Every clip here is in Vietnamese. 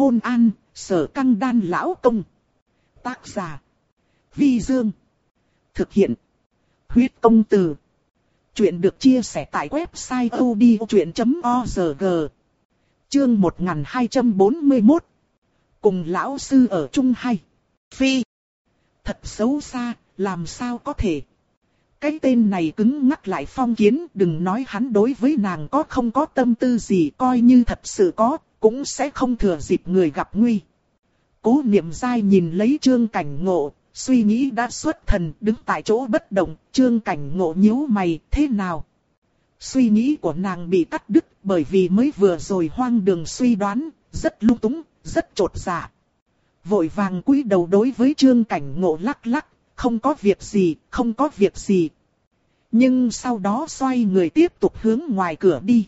hôn an, sở căng đan lão công. Tác giả. Vi Dương. Thực hiện. Huyết công từ. Chuyện được chia sẻ tại website odchuyện.org. Chương 1241. Cùng lão sư ở chung hay. Phi. Thật xấu xa, làm sao có thể. Cái tên này cứng ngắc lại phong kiến, đừng nói hắn đối với nàng có không có tâm tư gì coi như thật sự có, cũng sẽ không thừa dịp người gặp nguy. Cố niệm dai nhìn lấy trương cảnh ngộ, suy nghĩ đã xuất thần đứng tại chỗ bất động, trương cảnh ngộ nhíu mày, thế nào? Suy nghĩ của nàng bị cắt đứt bởi vì mới vừa rồi hoang đường suy đoán, rất lung túng, rất trột dạ. Vội vàng cúi đầu đối với trương cảnh ngộ lắc lắc, không có việc gì, không có việc gì. Nhưng sau đó xoay người tiếp tục hướng ngoài cửa đi.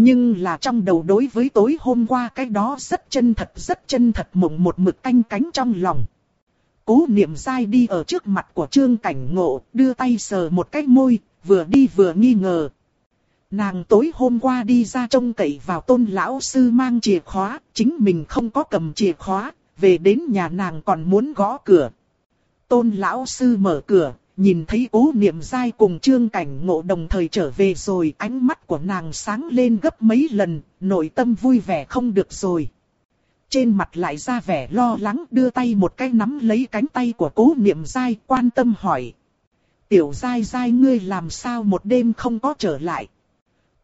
Nhưng là trong đầu đối với tối hôm qua cái đó rất chân thật rất chân thật mộng một mực canh cánh trong lòng. Cố niệm dai đi ở trước mặt của trương cảnh ngộ, đưa tay sờ một cái môi, vừa đi vừa nghi ngờ. Nàng tối hôm qua đi ra trông cậy vào tôn lão sư mang chìa khóa, chính mình không có cầm chìa khóa, về đến nhà nàng còn muốn gõ cửa. Tôn lão sư mở cửa, nhìn thấy cố niệm dai cùng trương cảnh ngộ đồng thời trở về rồi ánh mắt của nàng sáng lên gấp mấy lần, nội tâm vui vẻ không được rồi. Trên mặt lại ra vẻ lo lắng đưa tay một cái nắm lấy cánh tay của cố niệm dai quan tâm hỏi. Tiểu dai dai ngươi làm sao một đêm không có trở lại.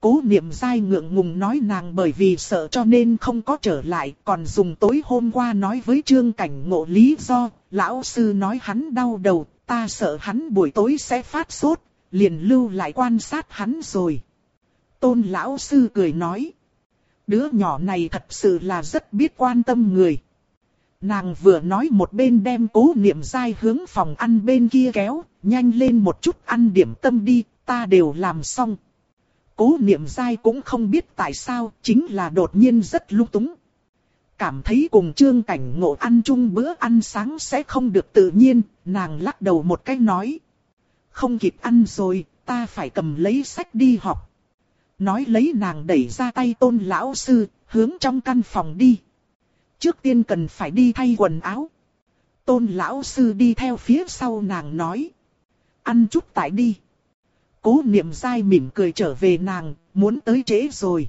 Cố niệm dai ngượng ngùng nói nàng bởi vì sợ cho nên không có trở lại, còn dùng tối hôm qua nói với trương cảnh ngộ lý do, lão sư nói hắn đau đầu, ta sợ hắn buổi tối sẽ phát sốt, liền lưu lại quan sát hắn rồi. Tôn lão sư cười nói, đứa nhỏ này thật sự là rất biết quan tâm người. Nàng vừa nói một bên đem cố niệm dai hướng phòng ăn bên kia kéo, nhanh lên một chút ăn điểm tâm đi, ta đều làm xong. Cố niệm dai cũng không biết tại sao, chính là đột nhiên rất lung túng. Cảm thấy cùng trương cảnh ngộ ăn chung bữa ăn sáng sẽ không được tự nhiên, nàng lắc đầu một cái nói. Không kịp ăn rồi, ta phải cầm lấy sách đi học. Nói lấy nàng đẩy ra tay tôn lão sư, hướng trong căn phòng đi. Trước tiên cần phải đi thay quần áo. Tôn lão sư đi theo phía sau nàng nói. Ăn chút tại đi. Cố niệm dai mỉm cười trở về nàng, muốn tới trễ rồi.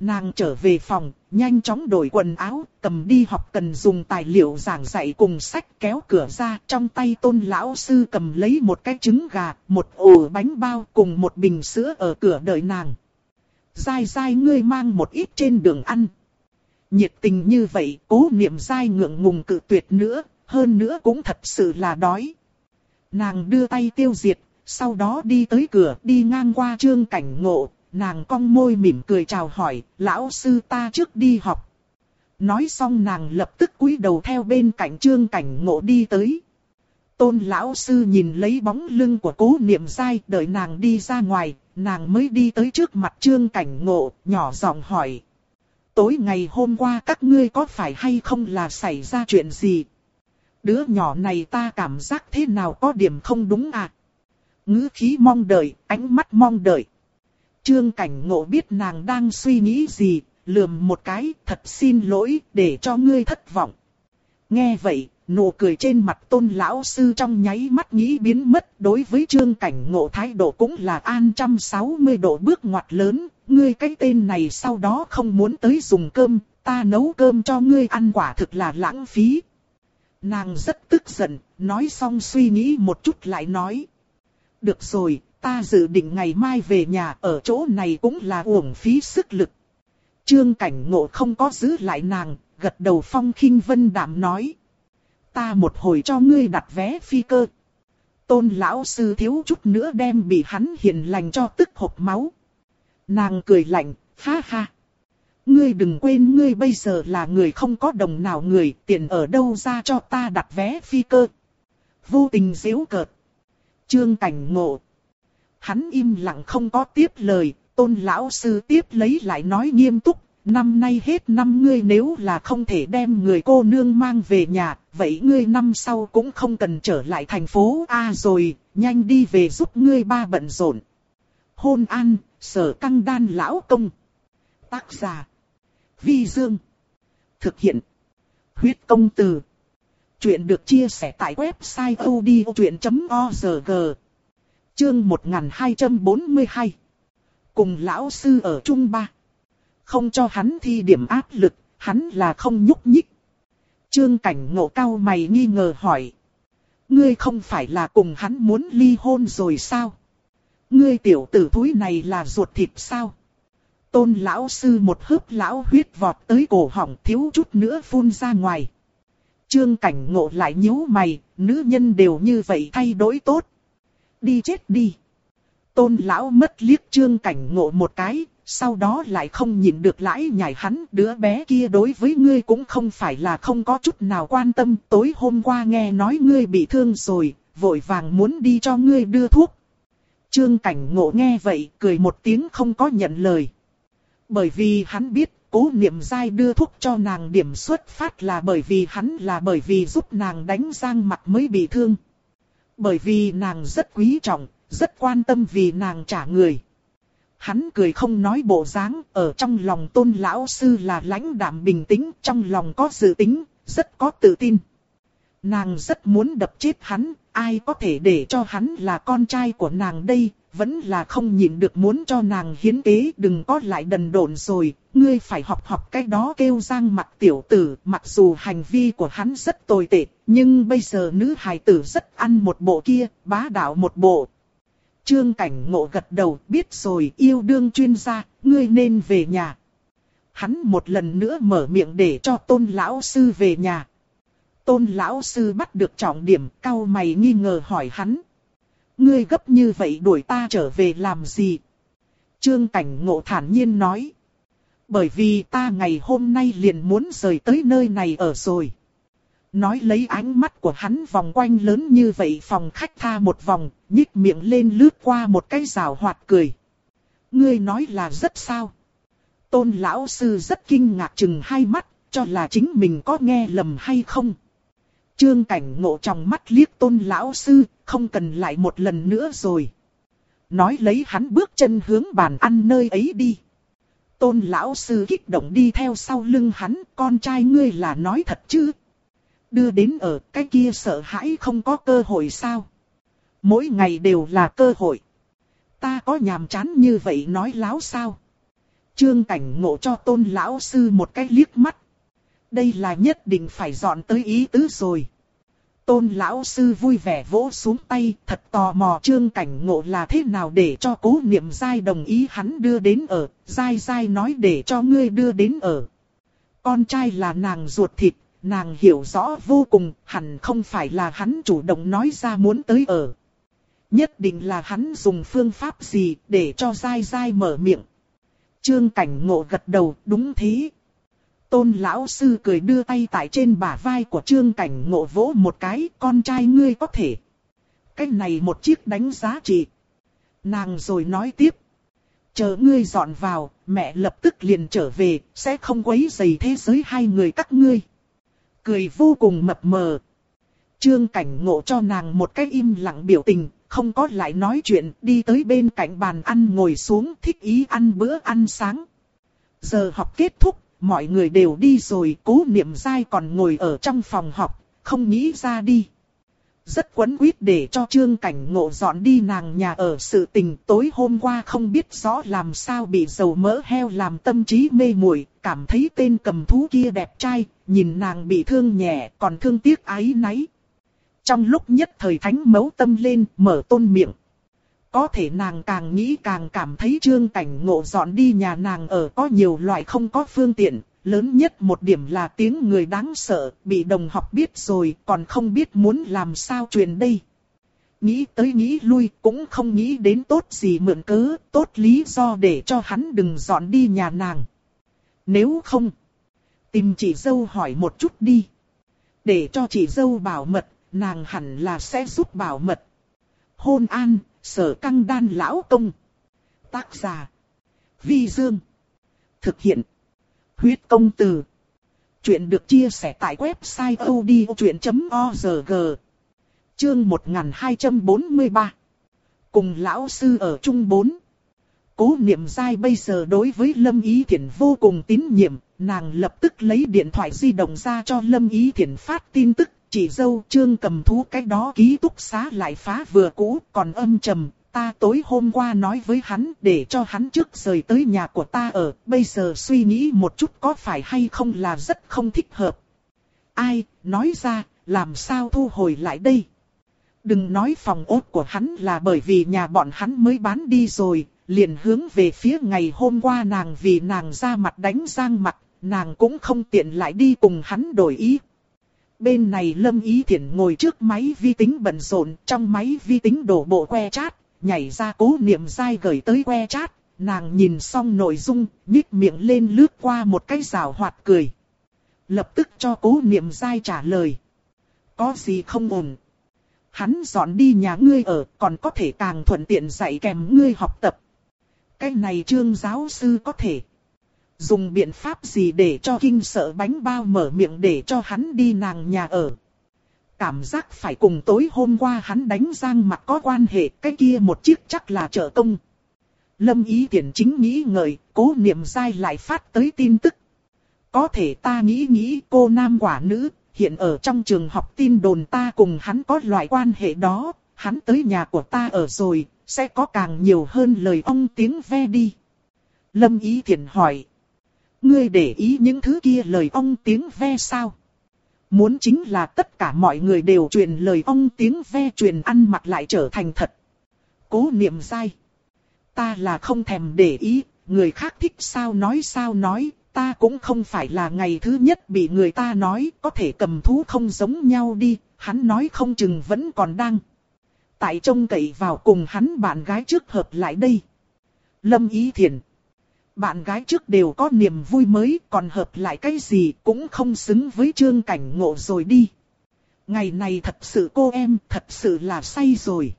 Nàng trở về phòng, nhanh chóng đổi quần áo, cầm đi học cần dùng tài liệu giảng dạy cùng sách kéo cửa ra. Trong tay tôn lão sư cầm lấy một cái trứng gà, một ổ bánh bao cùng một bình sữa ở cửa đợi nàng. Dai dai ngươi mang một ít trên đường ăn. Nhiệt tình như vậy, cố niệm dai ngượng ngùng cự tuyệt nữa, hơn nữa cũng thật sự là đói. Nàng đưa tay tiêu diệt, sau đó đi tới cửa, đi ngang qua trương cảnh ngộ, nàng cong môi mỉm cười chào hỏi, lão sư ta trước đi học. Nói xong nàng lập tức cúi đầu theo bên cạnh trương cảnh ngộ đi tới. Tôn lão sư nhìn lấy bóng lưng của cố niệm dai, đợi nàng đi ra ngoài, nàng mới đi tới trước mặt trương cảnh ngộ, nhỏ giọng hỏi. Tối ngày hôm qua các ngươi có phải hay không là xảy ra chuyện gì? Đứa nhỏ này ta cảm giác thế nào có điểm không đúng à? ngữ khí mong đợi, ánh mắt mong đợi. Trương cảnh ngộ biết nàng đang suy nghĩ gì, lườm một cái, thật xin lỗi, để cho ngươi thất vọng. Nghe vậy, nụ cười trên mặt tôn lão sư trong nháy mắt nghĩ biến mất, đối với trương cảnh ngộ thái độ cũng là an trăm sáu mươi độ bước ngoặt lớn, ngươi cái tên này sau đó không muốn tới dùng cơm, ta nấu cơm cho ngươi ăn quả thực là lãng phí. Nàng rất tức giận, nói xong suy nghĩ một chút lại nói được rồi, ta dự định ngày mai về nhà ở chỗ này cũng là uổng phí sức lực. Trương cảnh ngộ không có giữ lại nàng, gật đầu phong khinh vân đạm nói. Ta một hồi cho ngươi đặt vé phi cơ. Tôn lão sư thiếu chút nữa đem bị hắn hiền lành cho tức hộp máu. Nàng cười lạnh, ha ha. Ngươi đừng quên ngươi bây giờ là người không có đồng nào người, tiền ở đâu ra cho ta đặt vé phi cơ. Vô tình dễu cợt. Trương cảnh ngộ. Hắn im lặng không có tiếp lời, tôn lão sư tiếp lấy lại nói nghiêm túc. Năm nay hết năm ngươi nếu là không thể đem người cô nương mang về nhà, vậy ngươi năm sau cũng không cần trở lại thành phố A rồi, nhanh đi về giúp ngươi ba bận rộn. Hôn an, sở căng đan lão công. Tác giả. Vi Dương. Thực hiện. Huyết công từ. Chuyện được chia sẻ tại website odchuyện.org. Chương 1242. Cùng lão sư ở Trung Ba. Không cho hắn thi điểm áp lực, hắn là không nhúc nhích. Trương cảnh ngộ cao mày nghi ngờ hỏi. Ngươi không phải là cùng hắn muốn ly hôn rồi sao? Ngươi tiểu tử thúi này là ruột thịt sao? Tôn lão sư một hớp lão huyết vọt tới cổ họng thiếu chút nữa phun ra ngoài. Trương cảnh ngộ lại nhíu mày, nữ nhân đều như vậy thay đổi tốt. Đi chết đi. Tôn lão mất liếc trương cảnh ngộ một cái, sau đó lại không nhìn được lãi nhảy hắn. Đứa bé kia đối với ngươi cũng không phải là không có chút nào quan tâm. Tối hôm qua nghe nói ngươi bị thương rồi, vội vàng muốn đi cho ngươi đưa thuốc. Trương cảnh ngộ nghe vậy, cười một tiếng không có nhận lời. Bởi vì hắn biết, cố niệm dai đưa thuốc cho nàng điểm xuất phát là bởi vì hắn là bởi vì giúp nàng đánh giang mặt mới bị thương. Bởi vì nàng rất quý trọng, rất quan tâm vì nàng trả người. Hắn cười không nói bộ dáng, ở trong lòng tôn lão sư là lãnh đạm bình tĩnh, trong lòng có dự tính, rất có tự tin. Nàng rất muốn đập chết hắn, ai có thể để cho hắn là con trai của nàng đây, vẫn là không nhịn được muốn cho nàng hiến kế đừng có lại đần độn rồi, ngươi phải học học cái đó kêu giang mặt tiểu tử, mặc dù hành vi của hắn rất tồi tệ, nhưng bây giờ nữ hài tử rất ăn một bộ kia, bá đạo một bộ. Trương cảnh ngộ gật đầu, biết rồi yêu đương chuyên gia, ngươi nên về nhà. Hắn một lần nữa mở miệng để cho tôn lão sư về nhà. Tôn lão sư bắt được trọng điểm, cao mày nghi ngờ hỏi hắn. Ngươi gấp như vậy đuổi ta trở về làm gì? Trương Cảnh Ngộ thản nhiên nói. Bởi vì ta ngày hôm nay liền muốn rời tới nơi này ở rồi. Nói lấy ánh mắt của hắn vòng quanh lớn như vậy phòng khách tha một vòng, nhích miệng lên lướt qua một cái rào hoạt cười. Ngươi nói là rất sao? Tôn lão sư rất kinh ngạc chừng hai mắt, cho là chính mình có nghe lầm hay không. Trương cảnh ngộ trong mắt liếc tôn lão sư, không cần lại một lần nữa rồi. Nói lấy hắn bước chân hướng bàn ăn nơi ấy đi. Tôn lão sư kích động đi theo sau lưng hắn, con trai ngươi là nói thật chứ? Đưa đến ở cái kia sợ hãi không có cơ hội sao? Mỗi ngày đều là cơ hội. Ta có nhàm chán như vậy nói láo sao? Trương cảnh ngộ cho tôn lão sư một cái liếc mắt đây là nhất định phải dọn tới ý tứ rồi. Tôn lão sư vui vẻ vỗ xuống tay, thật tò mò trương cảnh ngộ là thế nào để cho cố niệm dai đồng ý hắn đưa đến ở, dai dai nói để cho ngươi đưa đến ở. Con trai là nàng ruột thịt, nàng hiểu rõ vô cùng, hẳn không phải là hắn chủ động nói ra muốn tới ở. Nhất định là hắn dùng phương pháp gì để cho dai dai mở miệng. Trương cảnh ngộ gật đầu, đúng thế, Tôn lão sư cười đưa tay tại trên bả vai của trương cảnh ngộ vỗ một cái, con trai ngươi có thể. Cái này một chiếc đánh giá trị. Nàng rồi nói tiếp. Chờ ngươi dọn vào, mẹ lập tức liền trở về, sẽ không quấy rầy thế giới hai người các ngươi. Cười vô cùng mập mờ. Trương cảnh ngộ cho nàng một cái im lặng biểu tình, không có lại nói chuyện, đi tới bên cạnh bàn ăn ngồi xuống thích ý ăn bữa ăn sáng. Giờ học kết thúc, mọi người đều đi rồi, cố niệm dai còn ngồi ở trong phòng học, không nghĩ ra đi. Rất quấn quýt để cho trương cảnh ngộ dọn đi nàng nhà ở sự tình tối hôm qua không biết rõ làm sao bị dầu mỡ heo làm tâm trí mê muội cảm thấy tên cầm thú kia đẹp trai, nhìn nàng bị thương nhẹ còn thương tiếc ái náy. Trong lúc nhất thời thánh mấu tâm lên mở tôn miệng. Có thể nàng càng nghĩ càng cảm thấy trương cảnh ngộ dọn đi nhà nàng ở có nhiều loại không có phương tiện. Lớn nhất một điểm là tiếng người đáng sợ, bị đồng học biết rồi, còn không biết muốn làm sao truyền đây. Nghĩ tới nghĩ lui, cũng không nghĩ đến tốt gì mượn cớ, tốt lý do để cho hắn đừng dọn đi nhà nàng. Nếu không, tìm chị dâu hỏi một chút đi. Để cho chị dâu bảo mật, nàng hẳn là sẽ giúp bảo mật. Hôn an, Sở căng đan lão công. Tác giả. Vi Dương. Thực hiện. Huyết công từ. Chuyện được chia sẻ tại website odchuyện.org. Chương 1243. Cùng lão sư ở chung bốn. Cố niệm dai bây giờ đối với Lâm Ý Thiển vô cùng tín nhiệm, nàng lập tức lấy điện thoại di động ra cho Lâm Ý Thiển phát tin tức, chị dâu trương cầm thú cái đó ký túc xá lại phá vừa cũ, còn âm trầm, ta tối hôm qua nói với hắn để cho hắn trước rời tới nhà của ta ở, bây giờ suy nghĩ một chút có phải hay không là rất không thích hợp. Ai, nói ra, làm sao thu hồi lại đây? Đừng nói phòng ốt của hắn là bởi vì nhà bọn hắn mới bán đi rồi, liền hướng về phía ngày hôm qua nàng vì nàng ra mặt đánh giang mặt, nàng cũng không tiện lại đi cùng hắn đổi ý. Bên này Lâm Ý Thiển ngồi trước máy vi tính bận rộn, trong máy vi tính đổ bộ que chat, nhảy ra cố niệm dai gửi tới que chat, nàng nhìn xong nội dung, nhích miệng lên lướt qua một cái rào hoạt cười. Lập tức cho cố niệm dai trả lời. Có gì không ổn? Hắn dọn đi nhà ngươi ở, còn có thể càng thuận tiện dạy kèm ngươi học tập. Cái này trương giáo sư có thể. Dùng biện pháp gì để cho kinh sợ bánh bao mở miệng để cho hắn đi nàng nhà ở. Cảm giác phải cùng tối hôm qua hắn đánh giang mặt có quan hệ cái kia một chiếc chắc là trợ công. Lâm ý tiện chính nghĩ ngợi, cố niệm dai lại phát tới tin tức. Có thể ta nghĩ nghĩ cô nam quả nữ, hiện ở trong trường học tin đồn ta cùng hắn có loại quan hệ đó, hắn tới nhà của ta ở rồi, sẽ có càng nhiều hơn lời ông tiếng ve đi. Lâm Ý thiện hỏi. Ngươi để ý những thứ kia lời ông tiếng ve sao? Muốn chính là tất cả mọi người đều truyền lời ông tiếng ve truyền ăn mặc lại trở thành thật. Cố niệm dai. Ta là không thèm để ý, người khác thích sao nói sao nói, ta cũng không phải là ngày thứ nhất bị người ta nói có thể cầm thú không giống nhau đi, hắn nói không chừng vẫn còn đang. Tại trông cậy vào cùng hắn bạn gái trước hợp lại đây. Lâm Ý Thiền. Bạn gái trước đều có niềm vui mới còn hợp lại cái gì cũng không xứng với trương cảnh ngộ rồi đi. Ngày này thật sự cô em thật sự là say rồi.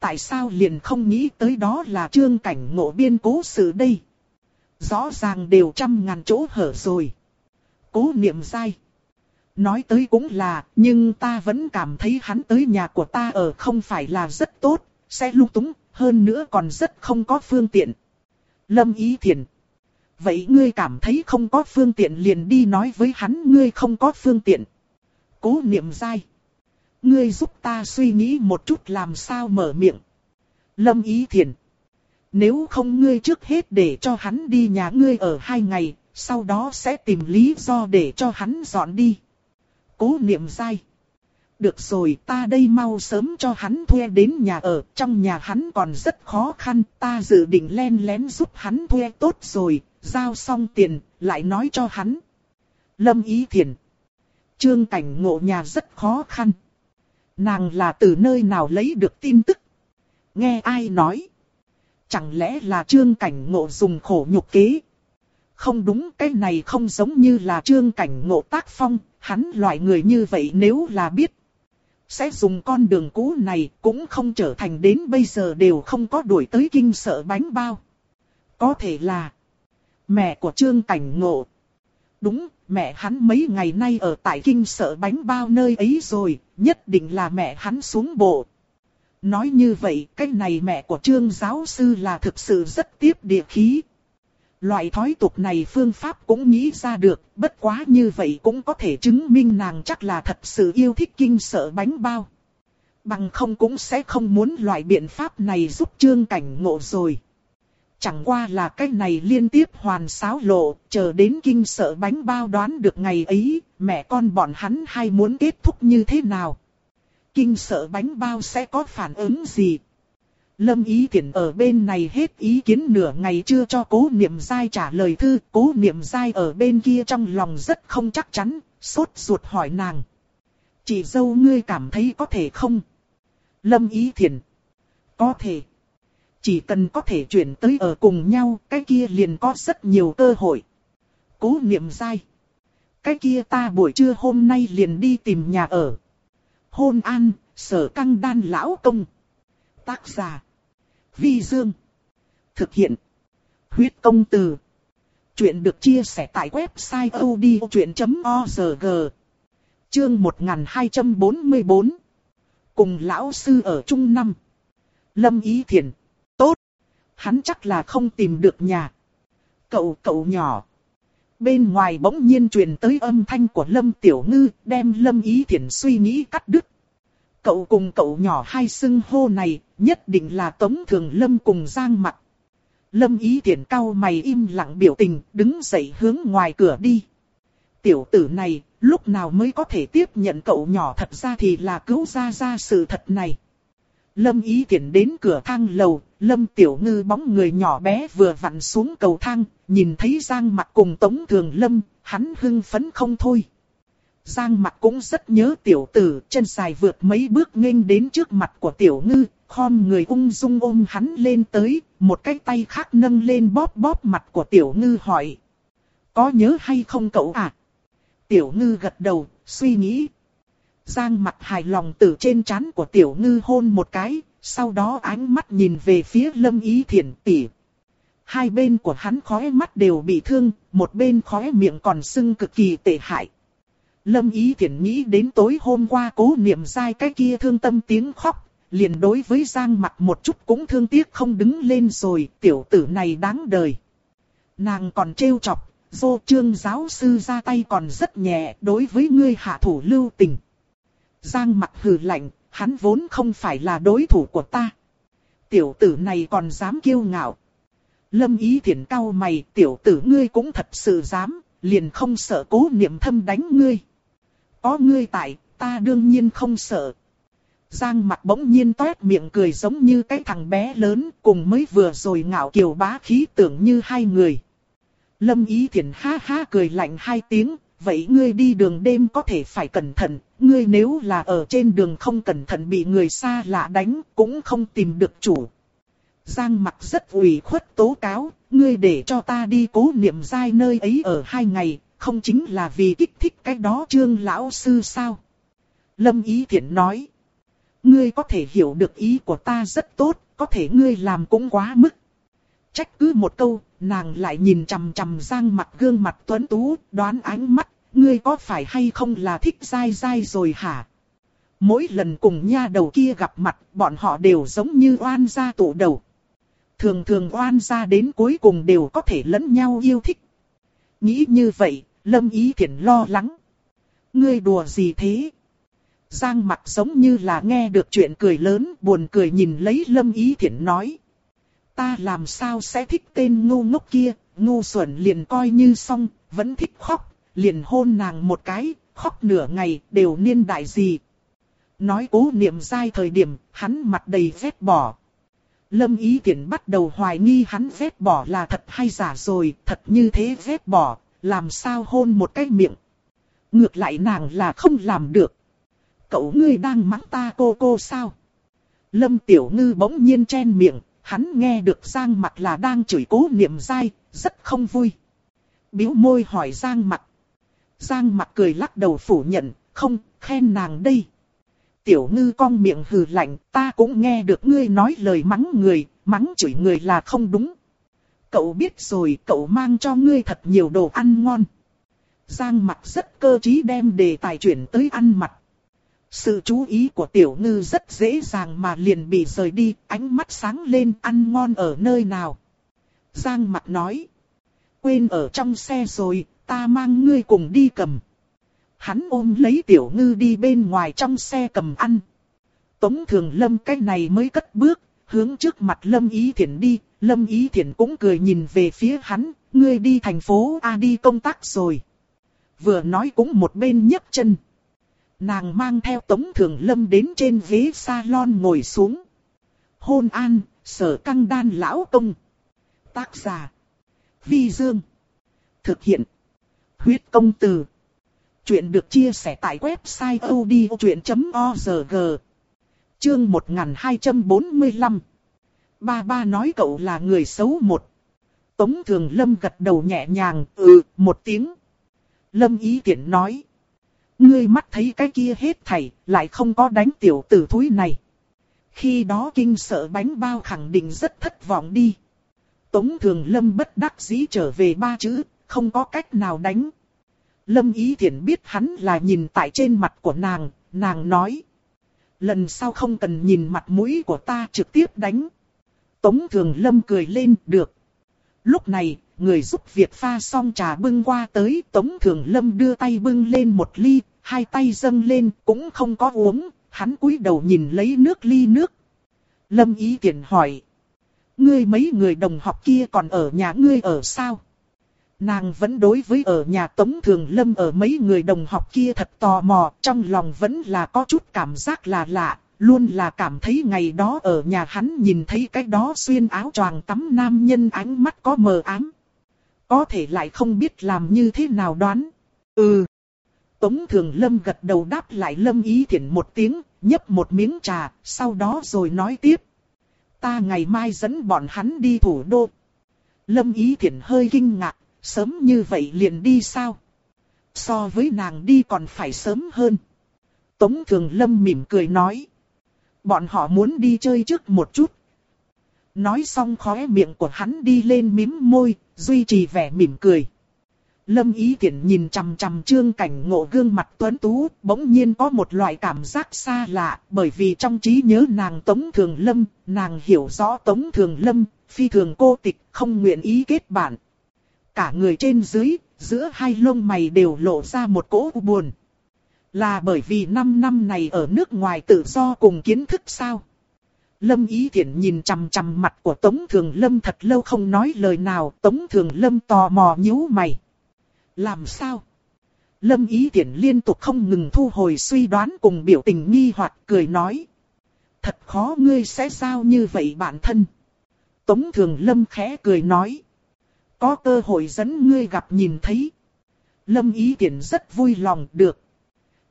Tại sao liền không nghĩ tới đó là trương cảnh ngộ biên cố sự đây? Rõ ràng đều trăm ngàn chỗ hở rồi. Cố niệm sai. Nói tới cũng là, nhưng ta vẫn cảm thấy hắn tới nhà của ta ở không phải là rất tốt, sẽ lung túng, hơn nữa còn rất không có phương tiện. Lâm Ý Thiền. Vậy ngươi cảm thấy không có phương tiện liền đi nói với hắn ngươi không có phương tiện. Cố niệm dai. Ngươi giúp ta suy nghĩ một chút làm sao mở miệng. Lâm Ý Thiền. Nếu không ngươi trước hết để cho hắn đi nhà ngươi ở hai ngày, sau đó sẽ tìm lý do để cho hắn dọn đi. Cố niệm dai. Được rồi ta đây mau sớm cho hắn thuê đến nhà ở, trong nhà hắn còn rất khó khăn, ta dự định len lén giúp hắn thuê tốt rồi, giao xong tiền, lại nói cho hắn. Lâm Ý Thiền. Trương cảnh ngộ nhà rất khó khăn. Nàng là từ nơi nào lấy được tin tức? Nghe ai nói? Chẳng lẽ là trương cảnh ngộ dùng khổ nhục kế? Không đúng cái này không giống như là trương cảnh ngộ tác phong, hắn loại người như vậy nếu là biết. Sẽ dùng con đường cũ này cũng không trở thành đến bây giờ đều không có đuổi tới kinh sợ bánh bao. Có thể là mẹ của trương cảnh ngộ. Đúng, mẹ hắn mấy ngày nay ở tại kinh sợ bánh bao nơi ấy rồi, nhất định là mẹ hắn xuống bộ. Nói như vậy, cái này mẹ của trương giáo sư là thực sự rất tiếp địa khí. Loại thói tục này phương pháp cũng nghĩ ra được, bất quá như vậy cũng có thể chứng minh nàng chắc là thật sự yêu thích kinh sợ bánh bao. Bằng không cũng sẽ không muốn loại biện pháp này giúp trương cảnh ngộ rồi. Chẳng qua là cái này liên tiếp hoàn xáo lộ, chờ đến kinh sợ bánh bao đoán được ngày ấy, mẹ con bọn hắn hay muốn kết thúc như thế nào kinh sợ bánh bao sẽ có phản ứng gì. Lâm Ý Thiển ở bên này hết ý kiến nửa ngày chưa cho cố niệm dai trả lời thư, cố niệm dai ở bên kia trong lòng rất không chắc chắn, sốt ruột hỏi nàng. Chị dâu ngươi cảm thấy có thể không? Lâm Ý Thiển. Có thể. Chỉ cần có thể chuyển tới ở cùng nhau, cái kia liền có rất nhiều cơ hội. Cố niệm dai. Cái kia ta buổi trưa hôm nay liền đi tìm nhà ở hôn an, sở căng đan lão công. Tác giả. Vi Dương. Thực hiện. Huyết công từ. Chuyện được chia sẻ tại website odchuyện.org. Chương 1244. Cùng lão sư ở Trung Năm. Lâm Ý Thiền. Tốt. Hắn chắc là không tìm được nhà. Cậu cậu nhỏ. Bên ngoài bỗng nhiên truyền tới âm thanh của Lâm Tiểu Ngư, đem Lâm Ý Thiển suy nghĩ cắt đứt. Cậu cùng cậu nhỏ hai xưng hô này, nhất định là Tống Thường Lâm cùng Giang Mặt. Lâm Ý tiện cao mày im lặng biểu tình, đứng dậy hướng ngoài cửa đi. Tiểu tử này, lúc nào mới có thể tiếp nhận cậu nhỏ thật ra thì là cứu ra ra sự thật này. Lâm Ý tiện đến cửa thang lầu, Lâm Tiểu Ngư bóng người nhỏ bé vừa vặn xuống cầu thang, nhìn thấy Giang mặt cùng Tống Thường Lâm, hắn hưng phấn không thôi. Giang mặt cũng rất nhớ tiểu tử, chân dài vượt mấy bước nghênh đến trước mặt của Tiểu Ngư, khom người ung dung ôm hắn lên tới, một cái tay khác nâng lên bóp bóp mặt của Tiểu Ngư hỏi. Có nhớ hay không cậu à? Tiểu Ngư gật đầu, suy nghĩ. Giang mặt hài lòng từ trên trán của Tiểu Ngư hôn một cái, sau đó ánh mắt nhìn về phía Lâm Ý Thiển tỉ. Hai bên của hắn khóe mắt đều bị thương, một bên khóe miệng còn sưng cực kỳ tệ hại. Lâm Ý Thiển nghĩ đến tối hôm qua cố niệm dai cái kia thương tâm tiếng khóc, liền đối với Giang mặt một chút cũng thương tiếc không đứng lên rồi, tiểu tử này đáng đời. Nàng còn trêu chọc, dô trương giáo sư ra tay còn rất nhẹ đối với ngươi hạ thủ lưu tình. Giang mặt hừ lạnh, hắn vốn không phải là đối thủ của ta. Tiểu tử này còn dám kiêu ngạo. Lâm ý thiển cao mày, tiểu tử ngươi cũng thật sự dám, liền không sợ cố niệm thâm đánh ngươi. Có ngươi tại, ta đương nhiên không sợ. Giang mặt bỗng nhiên toét miệng cười giống như cái thằng bé lớn, cùng mới vừa rồi ngạo kiều bá khí tưởng như hai người. Lâm ý thiển ha ha cười lạnh hai tiếng, vậy ngươi đi đường đêm có thể phải cẩn thận, ngươi nếu là ở trên đường không cẩn thận bị người xa lạ đánh, cũng không tìm được chủ. Giang mặt rất ủy khuất tố cáo, ngươi để cho ta đi cố niệm giai nơi ấy ở hai ngày, không chính là vì kích thích cái đó trương lão sư sao? Lâm Ý Thiển nói, ngươi có thể hiểu được ý của ta rất tốt, có thể ngươi làm cũng quá mức. Trách cứ một câu, nàng lại nhìn chằm chằm Giang mặt gương mặt tuấn tú, đoán ánh mắt ngươi có phải hay không là thích dai dai rồi hả? Mỗi lần cùng nha đầu kia gặp mặt, bọn họ đều giống như oan gia tụ đầu. Thường thường oan gia đến cuối cùng đều có thể lẫn nhau yêu thích. Nghĩ như vậy, Lâm Ý Thiển lo lắng. Ngươi đùa gì thế? Giang mặt giống như là nghe được chuyện cười lớn, buồn cười nhìn lấy Lâm Ý Thiển nói. Ta làm sao sẽ thích tên ngu ngốc kia, ngu xuẩn liền coi như xong, vẫn thích khóc liền hôn nàng một cái, khóc nửa ngày, đều niên đại gì. Nói cố niệm dai thời điểm, hắn mặt đầy vết bỏ. Lâm ý tiện bắt đầu hoài nghi hắn vết bỏ là thật hay giả rồi, thật như thế vết bỏ, làm sao hôn một cái miệng. Ngược lại nàng là không làm được. Cậu ngươi đang mắng ta cô cô sao? Lâm tiểu ngư bỗng nhiên chen miệng, hắn nghe được Giang Mặc là đang chửi cố niệm dai, rất không vui. Biếu môi hỏi Giang Mặc. Giang Mặc cười lắc đầu phủ nhận, không, khen nàng đây. Tiểu ngư cong miệng hừ lạnh, ta cũng nghe được ngươi nói lời mắng người, mắng chửi người là không đúng. Cậu biết rồi, cậu mang cho ngươi thật nhiều đồ ăn ngon. Giang mặt rất cơ trí đem đề tài chuyển tới ăn mặt. Sự chú ý của tiểu ngư rất dễ dàng mà liền bị rời đi, ánh mắt sáng lên ăn ngon ở nơi nào. Giang mặt nói. Quên ở trong xe rồi, ta mang ngươi cùng đi cầm. Hắn ôm lấy tiểu ngư đi bên ngoài trong xe cầm ăn. Tống thường lâm cái này mới cất bước, hướng trước mặt lâm ý thiện đi, lâm ý thiện cũng cười nhìn về phía hắn, ngươi đi thành phố A đi công tác rồi. Vừa nói cũng một bên nhấc chân. Nàng mang theo tống thường lâm đến trên ghế salon ngồi xuống. Hôn an, sở căng đan lão công. Tác giả. Vi Dương. Thực hiện. Huyết công từ. Chuyện được chia sẻ tại website odchuyện.org. Chương 1245. Ba ba nói cậu là người xấu một. Tống Thường Lâm gật đầu nhẹ nhàng, ừ, một tiếng. Lâm ý tiện nói. Ngươi mắt thấy cái kia hết thảy, lại không có đánh tiểu tử thúi này. Khi đó kinh sợ bánh bao khẳng định rất thất vọng đi. Tống Thường Lâm bất đắc dĩ trở về ba chữ, không có cách nào đánh. Lâm Ý Thiển biết hắn là nhìn tại trên mặt của nàng, nàng nói. Lần sau không cần nhìn mặt mũi của ta trực tiếp đánh. Tống Thường Lâm cười lên, được. Lúc này, người giúp việc pha xong trà bưng qua tới, Tống Thường Lâm đưa tay bưng lên một ly, hai tay dâng lên, cũng không có uống, hắn cúi đầu nhìn lấy nước ly nước. Lâm ý tiện hỏi. Ngươi mấy người đồng học kia còn ở nhà ngươi ở sao? Nàng vẫn đối với ở nhà Tống Thường Lâm ở mấy người đồng học kia thật tò mò, trong lòng vẫn là có chút cảm giác là lạ, luôn là cảm thấy ngày đó ở nhà hắn nhìn thấy cái đó xuyên áo choàng tắm nam nhân ánh mắt có mờ ám. Có thể lại không biết làm như thế nào đoán. Ừ. Tống Thường Lâm gật đầu đáp lại Lâm Ý Thiển một tiếng, nhấp một miếng trà, sau đó rồi nói tiếp. Ta ngày mai dẫn bọn hắn đi thủ đô. Lâm Ý Thiển hơi kinh ngạc, sớm như vậy liền đi sao? So với nàng đi còn phải sớm hơn. Tống Thường Lâm mỉm cười nói. Bọn họ muốn đi chơi trước một chút. Nói xong khóe miệng của hắn đi lên mím môi, duy trì vẻ mỉm cười. Lâm Ý Thiển nhìn chằm chằm trương cảnh ngộ gương mặt tuấn tú, bỗng nhiên có một loại cảm giác xa lạ, bởi vì trong trí nhớ nàng Tống Thường Lâm, nàng hiểu rõ Tống Thường Lâm, phi thường cô tịch, không nguyện ý kết bạn. Cả người trên dưới, giữa hai lông mày đều lộ ra một cỗ buồn. Là bởi vì 5 năm này ở nước ngoài tự do cùng kiến thức sao? Lâm Ý Thiển nhìn chằm chằm mặt của Tống Thường Lâm thật lâu không nói lời nào, Tống Thường Lâm tò mò nhíu mày. Làm sao? Lâm Ý Thiển liên tục không ngừng thu hồi suy đoán cùng biểu tình nghi hoặc cười nói. Thật khó ngươi sẽ sao như vậy bản thân. Tống Thường Lâm khẽ cười nói. Có cơ hội dẫn ngươi gặp nhìn thấy. Lâm Ý Thiển rất vui lòng được.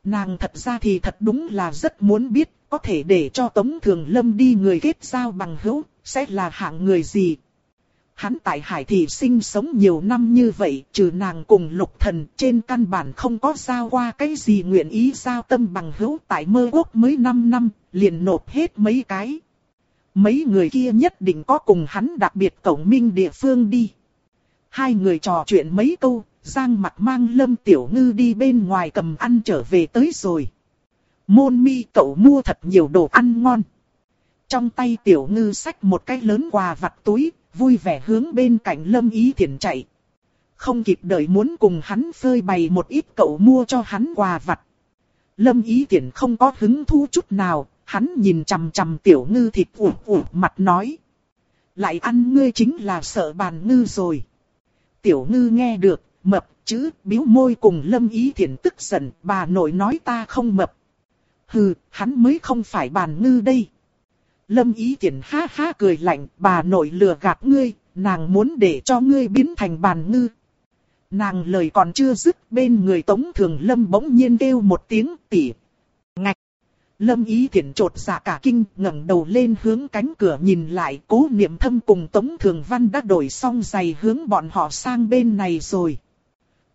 Nàng thật ra thì thật đúng là rất muốn biết có thể để cho Tống Thường Lâm đi người kết giao bằng hữu, sẽ là hạng người gì. Hắn tại Hải Thị sinh sống nhiều năm như vậy, trừ nàng cùng lục thần, trên căn bản không có giao qua cái gì nguyện ý giao tâm bằng hữu tại mơ quốc mới 5 năm, liền nộp hết mấy cái. Mấy người kia nhất định có cùng hắn đặc biệt cổng minh địa phương đi. Hai người trò chuyện mấy câu, Giang mặt mang lâm tiểu ngư đi bên ngoài cầm ăn trở về tới rồi. Môn mi cậu mua thật nhiều đồ ăn ngon. Trong tay tiểu ngư xách một cái lớn quà vặt túi, vui vẻ hướng bên cạnh lâm ý thiền chạy. Không kịp đợi muốn cùng hắn phơi bày một ít cậu mua cho hắn quà vặt. Lâm ý thiền không có hứng thú chút nào, hắn nhìn chằm chằm tiểu ngư thịt ủ ủ mặt nói. Lại ăn ngươi chính là sợ bàn ngư rồi. Tiểu ngư nghe được, mập, chứ, biếu môi cùng lâm ý thiện tức giận, bà nội nói ta không mập. Hừ, hắn mới không phải bàn ngư đây. Lâm ý thiện ha ha cười lạnh, bà nội lừa gạt ngươi, nàng muốn để cho ngươi biến thành bàn ngư. Nàng lời còn chưa dứt, bên người Tống Thường Lâm bỗng nhiên kêu một tiếng tỉ. Ngạch. Lâm ý thiện trột dạ cả kinh, ngẩng đầu lên hướng cánh cửa nhìn lại, cố niệm thâm cùng Tống Thường Văn đã đổi xong giày hướng bọn họ sang bên này rồi.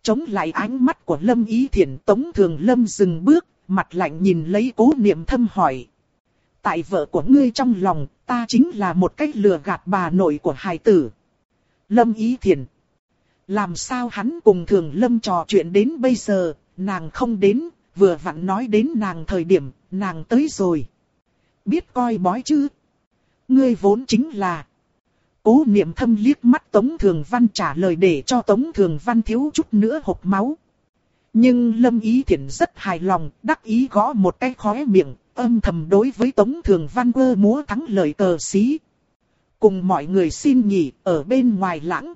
Chống lại ánh mắt của Lâm Ý Thiển Tống Thường Lâm dừng bước, mặt lạnh nhìn lấy cố niệm thâm hỏi. Tại vợ của ngươi trong lòng, ta chính là một cách lừa gạt bà nội của hài tử. Lâm Ý Thiển. Làm sao hắn cùng Thường Lâm trò chuyện đến bây giờ, nàng không đến, vừa vặn nói đến nàng thời điểm, nàng tới rồi. Biết coi bói chứ. Ngươi vốn chính là Cố niệm thâm liếc mắt Tống Thường Văn trả lời để cho Tống Thường Văn thiếu chút nữa hộp máu. Nhưng Lâm Ý Thiển rất hài lòng, đắc ý gõ một cái khóe miệng, âm thầm đối với Tống Thường Văn quơ múa thắng lời cờ xí. Cùng mọi người xin nghỉ ở bên ngoài lãng.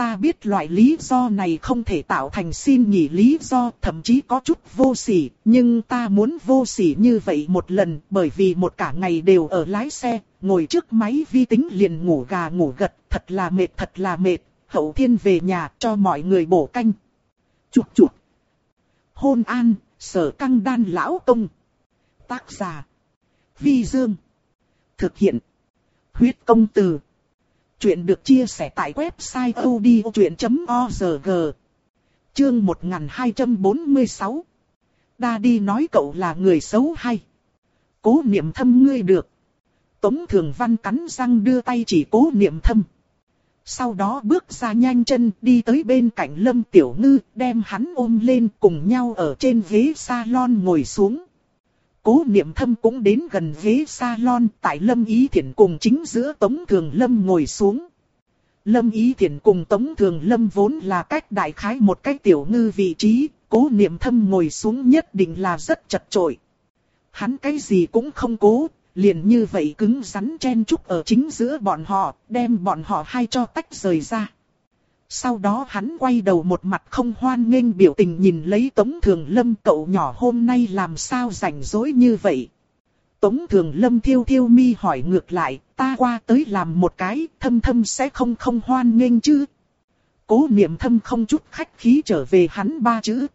Ta biết loại lý do này không thể tạo thành xin nghỉ lý do, thậm chí có chút vô sỉ, nhưng ta muốn vô sỉ như vậy một lần, bởi vì một cả ngày đều ở lái xe, ngồi trước máy vi tính liền ngủ gà ngủ gật, thật là mệt thật là mệt, hậu thiên về nhà cho mọi người bổ canh. Chụp chụp. Hôn an, sở căng đan lão công. Tác giả. Vi Dương. Thực hiện. Huyết công từ. Chuyện được chia sẻ tại website odchuyện.org. Chương 1246. Đa đi nói cậu là người xấu hay. Cố niệm thâm ngươi được. Tống Thường Văn cắn răng đưa tay chỉ cố niệm thâm. Sau đó bước ra nhanh chân đi tới bên cạnh Lâm Tiểu Ngư, đem hắn ôm lên cùng nhau ở trên ghế salon ngồi xuống. Cố niệm thâm cũng đến gần ghế salon tại Lâm Ý Thiển cùng chính giữa Tống Thường Lâm ngồi xuống. Lâm Ý Thiển cùng Tống Thường Lâm vốn là cách đại khái một cách tiểu ngư vị trí, cố niệm thâm ngồi xuống nhất định là rất chật trội. Hắn cái gì cũng không cố, liền như vậy cứng rắn chen chúc ở chính giữa bọn họ, đem bọn họ hai cho tách rời ra. Sau đó hắn quay đầu một mặt không hoan nghênh biểu tình nhìn lấy Tống Thường Lâm cậu nhỏ hôm nay làm sao rảnh rỗi như vậy. Tống Thường Lâm thiêu thiêu mi hỏi ngược lại, ta qua tới làm một cái, thâm thâm sẽ không không hoan nghênh chứ. Cố niệm thâm không chút khách khí trở về hắn ba chữ.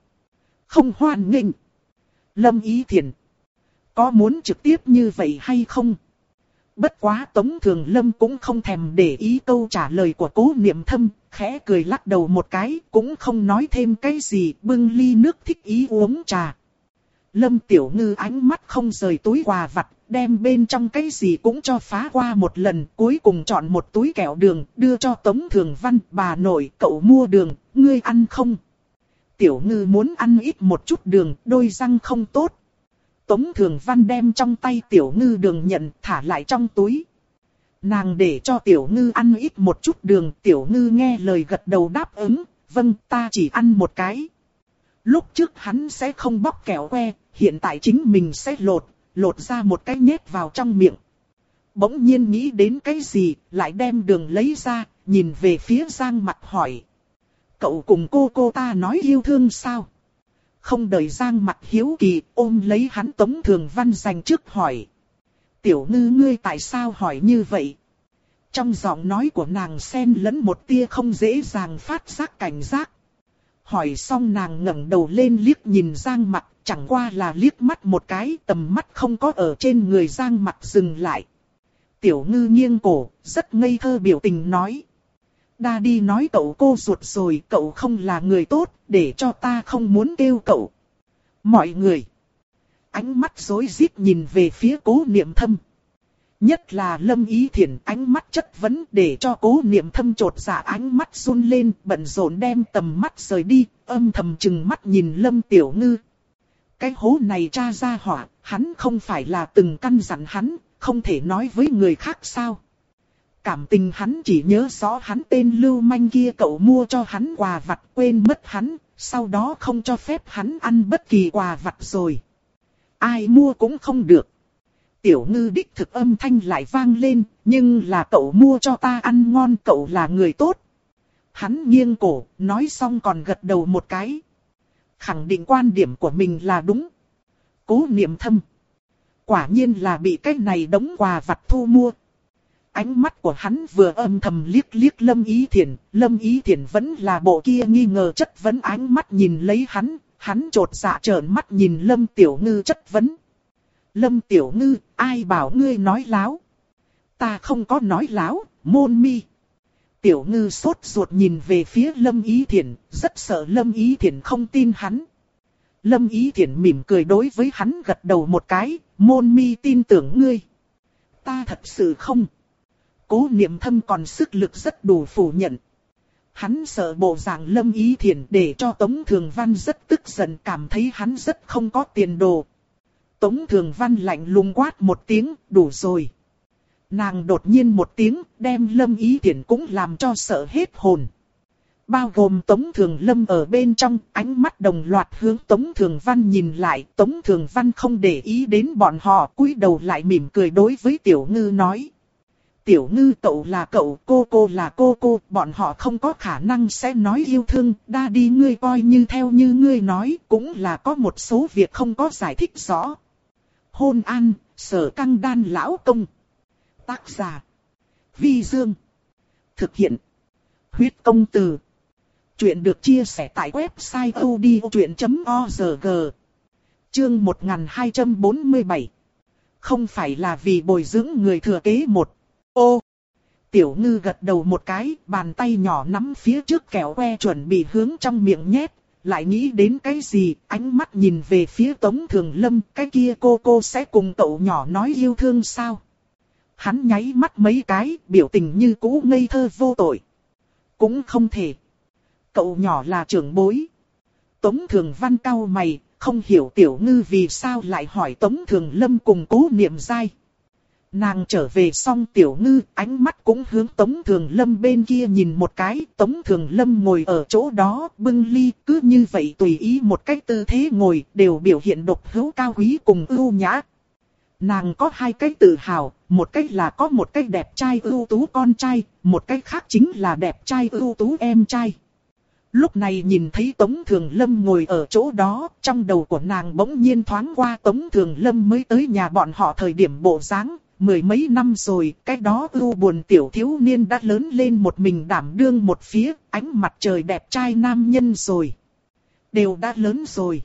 Không hoan nghênh. Lâm ý thiền. Có muốn trực tiếp như vậy hay không? Bất quá Tống Thường Lâm cũng không thèm để ý câu trả lời của cố niệm thâm, khẽ cười lắc đầu một cái, cũng không nói thêm cái gì, bưng ly nước thích ý uống trà. Lâm Tiểu Ngư ánh mắt không rời túi quà vặt, đem bên trong cái gì cũng cho phá qua một lần, cuối cùng chọn một túi kẹo đường, đưa cho Tống Thường Văn, bà nội, cậu mua đường, ngươi ăn không? Tiểu Ngư muốn ăn ít một chút đường, đôi răng không tốt. Tống Thường Văn đem trong tay Tiểu Ngư đường nhận, thả lại trong túi. Nàng để cho Tiểu Ngư ăn ít một chút đường, Tiểu Ngư nghe lời gật đầu đáp ứng, vâng ta chỉ ăn một cái. Lúc trước hắn sẽ không bóc kẹo que, hiện tại chính mình sẽ lột, lột ra một cái nhét vào trong miệng. Bỗng nhiên nghĩ đến cái gì, lại đem đường lấy ra, nhìn về phía Giang mặt hỏi. Cậu cùng cô cô ta nói yêu thương sao? Không đợi Giang mặt hiếu kỳ, ôm lấy hắn Tống Thường Văn dành trước hỏi. Tiểu ngư ngươi tại sao hỏi như vậy? Trong giọng nói của nàng xen lẫn một tia không dễ dàng phát giác cảnh giác. Hỏi xong nàng ngẩng đầu lên liếc nhìn Giang mặt, chẳng qua là liếc mắt một cái, tầm mắt không có ở trên người Giang mặt dừng lại. Tiểu ngư nghiêng cổ, rất ngây thơ biểu tình nói. Đa đi nói cậu cô ruột rồi, cậu không là người tốt, để cho ta không muốn kêu cậu. Mọi người. Ánh mắt rối rít nhìn về phía cố niệm thâm. Nhất là lâm ý thiền ánh mắt chất vấn để cho cố niệm thâm trột dạ ánh mắt run lên, bận rộn đem tầm mắt rời đi, âm thầm chừng mắt nhìn lâm tiểu ngư. Cái hố này tra ra hỏa, hắn không phải là từng căn dặn hắn, không thể nói với người khác sao. Cảm tình hắn chỉ nhớ rõ hắn tên lưu manh kia cậu mua cho hắn quà vặt quên mất hắn, sau đó không cho phép hắn ăn bất kỳ quà vặt rồi. Ai mua cũng không được. Tiểu ngư đích thực âm thanh lại vang lên, nhưng là cậu mua cho ta ăn ngon cậu là người tốt. Hắn nghiêng cổ, nói xong còn gật đầu một cái. Khẳng định quan điểm của mình là đúng. Cố niệm thâm. Quả nhiên là bị cái này đống quà vặt thu mua. Ánh mắt của hắn vừa âm thầm liếc liếc Lâm Ý Thiển, Lâm Ý Thiển vẫn là bộ kia nghi ngờ chất vấn ánh mắt nhìn lấy hắn, hắn trột dạ trợn mắt nhìn Lâm Tiểu Ngư chất vấn. Lâm Tiểu Ngư, ai bảo ngươi nói láo? Ta không có nói láo, môn mi. Tiểu Ngư sốt ruột nhìn về phía Lâm Ý Thiển, rất sợ Lâm Ý Thiển không tin hắn. Lâm Ý Thiển mỉm cười đối với hắn gật đầu một cái, môn mi tin tưởng ngươi. Ta thật sự không. Cố niệm thâm còn sức lực rất đủ phủ nhận. Hắn sợ bộ dạng lâm ý thiền để cho Tống Thường Văn rất tức giận cảm thấy hắn rất không có tiền đồ. Tống Thường Văn lạnh lùng quát một tiếng, đủ rồi. Nàng đột nhiên một tiếng, đem lâm ý thiền cũng làm cho sợ hết hồn. Bao gồm Tống Thường Lâm ở bên trong, ánh mắt đồng loạt hướng Tống Thường Văn nhìn lại. Tống Thường Văn không để ý đến bọn họ, cúi đầu lại mỉm cười đối với Tiểu Ngư nói tiểu ngư cậu là cậu, cô cô là cô cô, bọn họ không có khả năng sẽ nói yêu thương, đa đi ngươi coi như theo như ngươi nói, cũng là có một số việc không có giải thích rõ. Hôn an, sở căng đan lão công. Tác giả. Vi Dương. Thực hiện. Huyết công từ. Chuyện được chia sẻ tại website odchuyện.org. Chương 1247. Không phải là vì bồi dưỡng người thừa kế một. Ô! Tiểu ngư gật đầu một cái, bàn tay nhỏ nắm phía trước kẹo que chuẩn bị hướng trong miệng nhét, lại nghĩ đến cái gì, ánh mắt nhìn về phía Tống Thường Lâm, cái kia cô cô sẽ cùng cậu nhỏ nói yêu thương sao? Hắn nháy mắt mấy cái, biểu tình như cũ ngây thơ vô tội. Cũng không thể. Cậu nhỏ là trưởng bối. Tống Thường Văn cao mày, không hiểu tiểu ngư vì sao lại hỏi Tống Thường Lâm cùng cố niệm dai. Nàng trở về xong tiểu ngư, ánh mắt cũng hướng Tống Thường Lâm bên kia nhìn một cái, Tống Thường Lâm ngồi ở chỗ đó, bưng ly, cứ như vậy tùy ý một cách tư thế ngồi, đều biểu hiện độc hữu cao quý cùng ưu nhã. Nàng có hai cái tự hào, một cách là có một cái đẹp trai ưu tú con trai, một cách khác chính là đẹp trai ưu tú em trai. Lúc này nhìn thấy Tống Thường Lâm ngồi ở chỗ đó, trong đầu của nàng bỗng nhiên thoáng qua Tống Thường Lâm mới tới nhà bọn họ thời điểm bộ dáng mười mấy năm rồi, cái đó ưu buồn tiểu thiếu niên đã lớn lên một mình đảm đương một phía, ánh mặt trời đẹp trai nam nhân rồi. Đều đã lớn rồi.